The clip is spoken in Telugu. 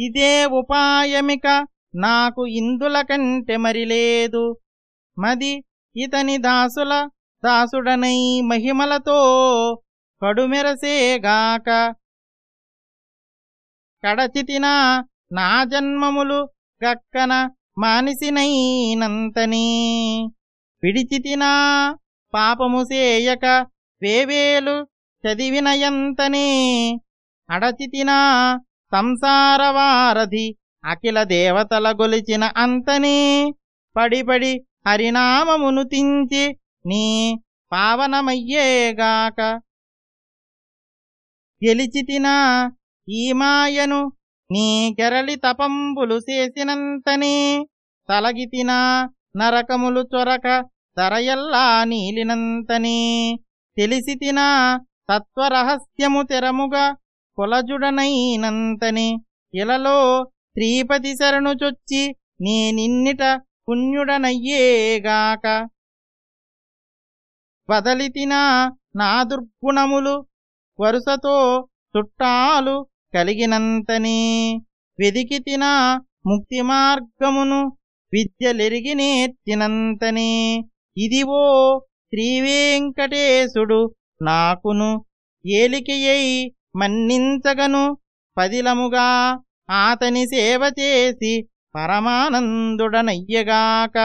ఇదే ఉపాయమిక. నాకు ఇందుల కంటే మరి లేదు. మది ఇతని దాసుల దాసుడనై మహిమలతో కడుమెరసేగాక. కడచితినా నా జన్మములు గక్కన మానిసినైనంతని. పిడిచితినా పాపము సేయక వేవేలు చదివినయంతనే. అడచితినా సంసారవారధి అఖిల దేవతల గొలిచిన అంతనే పడిపడి హరినామమును తించి నీ పావనమయ్యేగాక. గెలిచితినా ఈ మాయను నీ కెరలి తపంబులు చేసినంతనే తలగితినా నరకములు చొరక తరయల్లా నీలినంతనే తెలిసితినా తత్వరహస్యము తెరముగా కొలజుడనైనంతనే ఇలలో శ్రీపతి శరణు చొచ్చి నేనిన్నిట పుణ్యుడనయ్యేగాక. వదలితినా నా దుర్గుణములు వరుసతో చుట్టాలు కలిగినంతనే వెదికితినా ముక్తి మార్గమును విద్యలెరిగి నేర్చినంతనే ఇదివో శ్రీవేంకటేశుడు నాకును ఏలికయ్యై మన్నించగను. పదిలముగా ఆతని సేవ చేసి పరమానందుడనయ్యగాక.